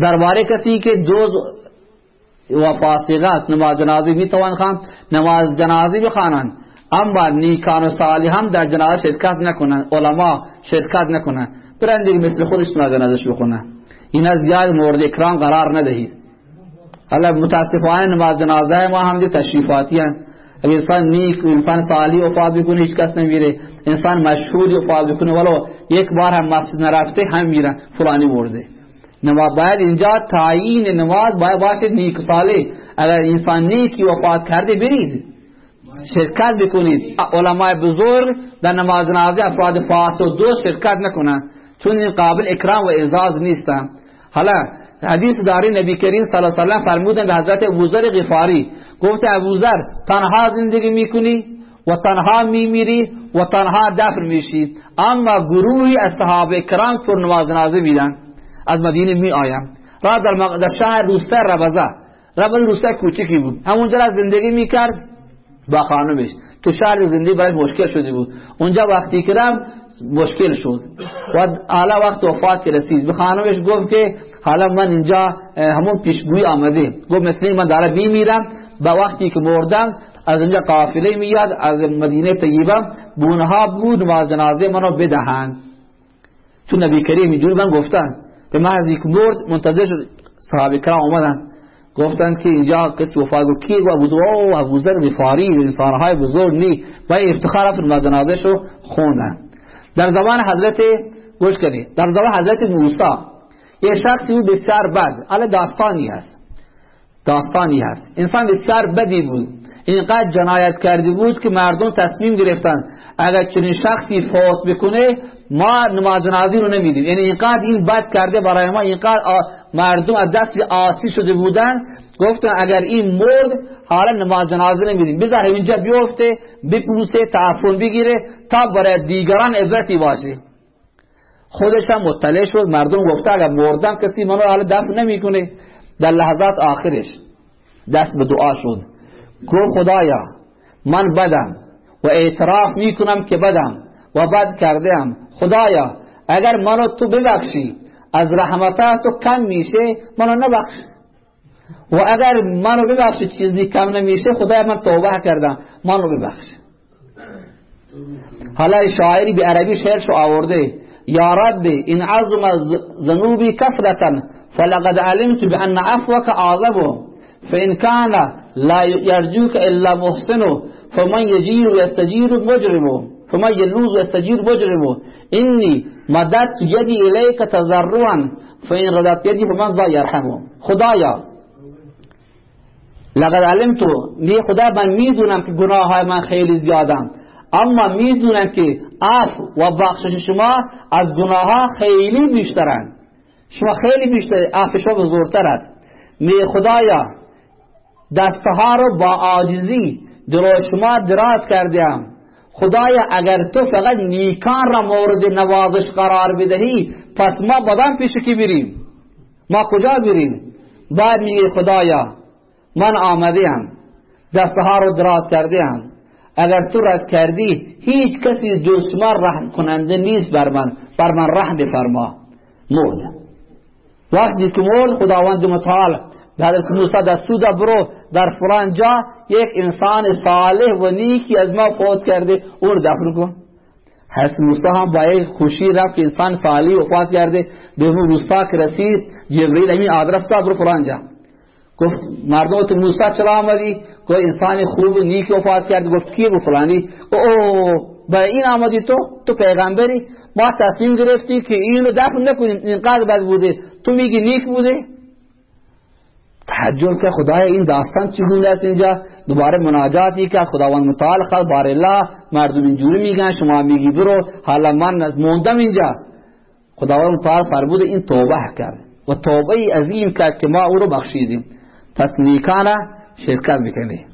درباره کسی که جز و فاسقات نماز جنازه می‌توان خواند نماز جنازه بخوانند. اما نیکان و صالحان در جنازه شرکت نکنند. علما شرکت نکنند. برند مثل خودش نماز بخونن این از زیاد مورد اکرام قرار ندهید. حالا متاسفانه نماز جنازه ما هم تشریفاتی هست. اگر انسان نیک انسان صالح وفات بکنه هیچ کس نمیره. انسان مشهوری وفات بکنه ولو یک بار هم مسجد نرفته هم میرن. فلانی برده نماز باید اینجا تعیین نماز باید باشه نیک صالح. اگر انسان نیکی وفات کرده برید. شرکت بکنید. علماء بزرگ در نماز جنازه افراد فاسد و دوست شرکت نکنند چون این قابل اکرام و اعزاز نیستن. حالا حدیث داری نبی کریم صلی الله علیه و فرمودن به حضرت ابوذر غفاری. گفت ابوذر تنها زندگی می‌کنی و تنها میمیری و تنها دفن میشید اما گروهی از صحابه کرام تو نماز جنازه میدن. از مدینه می آیم را در, در شهر روسته ربزه. ربزه روسته کوچکی بود. همونجا را زندگی می‌کرد. با خانمش. تو شهر زندگی برای مشکل شده بود. اونجا وقتی کرم مشکل شد. و حالا وقت وفات که رسید. به خانمش گفت که حالا من اینجا همون پیشگوی آمده. گفت مثل من داره میمیرم. با وقتی که مردم از اینجا قافله میاد از مدینه طیبه بونها بود و جنازه منو بدهند. چون نبی کریم اینجور من گفتن به محض یک مرد منتظر شد. صحابه کرام اومدن. گفتن که اینجا کسی وفات گفت کی گفت او ابو ذر غفاری انسانهای بزرگ نی. و افتخار فرما جنازه شو خوندن. در زمان حضرت گوش کنید. در زمان حضرت موسی. یه شخصی بسیار بد. حالا داستانی هست. داستانی هست. انسان بسیار بدی بود. اینقدر جنایت کرده بود که مردم تصمیم گرفتن اگر چنین شخصی فوت بکنه ما نماز جنازی رو نمیدیم. یعنی اینقدر این بد کرده برای ما اینقدر مردم از دست آسی شده بودن. گفتن اگر این مرد حالا نماز جنازه نمیدیم. بذار اینجا بیفته بپوسه تعفن بگیره تا برای دیگران عبرتی باشه. خودش هم مطلع شد. مردم گفته اگر مردم کسی منو حالا دفن نمی‌کنه در لحظات آخرش دست به دعا شد. گفت خدایا من بدم و اعتراف می‌کنم که بدم و بد کردم. خدایا اگر منو تو ببخشی از رحمتات تو کم میشه منو نبخش. و اگر منو ببخشی چیزی کم نمیشه خدایا من توبه کردم منو ببخش. حالا شاعری به عربی شعرشو آورده یا رب ان عظم ذنوبی کثرتا فلقد علمت بان عفوك اعظم. فان كان لا يرجوك الا محسن فمن يجير ويستجير مجرم فمن يلوز ويستجير مجرم اني مددت يدي اليك تضرعا فان ردت يدي فمن ذا يرحمه. خدایا لقد علمت نی خدا من می‌دونم که گناه های من خیلی زیادم اما می‌دونم که عفو و بخشش شما از گناه ها خیلی بیشترن. شما خیلی بیشتر عفو شما بزرگتر است. می خدایا دستها رو با عاجزی در شما دراز کردیم. خدایا اگر تو فقط نیکان را مورد نوازش قرار بدهی پس ما بدن پیش کی بریم؟ ما کجا بریم؟ بعد میگه خدایا من آمدیم. دستها رو دراز کردیم. اگر تو رد کردی هیچ کسی جز شما رحم کننده نیست بر من. بر من رحم بفرما. مرد وقتی که مرد خداوند متعال حضرت موسی دستور داد برو در فلان جا یک انسان صالح و نیکی از ما فوت کرده. او رو دفن کن. حضرت موسی هم با یک خوشی رفت که انسان صالح وفات کرده. به اون روستا که رسید جبریل همین آدرس داد برو فلان جا. گفت مردم تو موسی چرا آمدی؟ گفت انسان خوب نیک وفات کرد. گفت کی گفت فلانی؟ او برای این آمدی تو؟ تو پیغمبری؟ ما تصمیم گرفتی که اینو دفن نکنیم. اینقدر بد بوده. تو میگی نیک بوده؟ تعجب که خدای این داستان چگونه است اینجا؟ دوباره مناجاتی که خداوند متعال خلق بار الله مردم اینجوری میگن شما میگی برو حالا من موندم اینجا. خداوند متعال فرمود این توبه کرد و توبه عظیم کرد که ما او رو بخشیدیم. پس نیکانه شرکت می‌کنه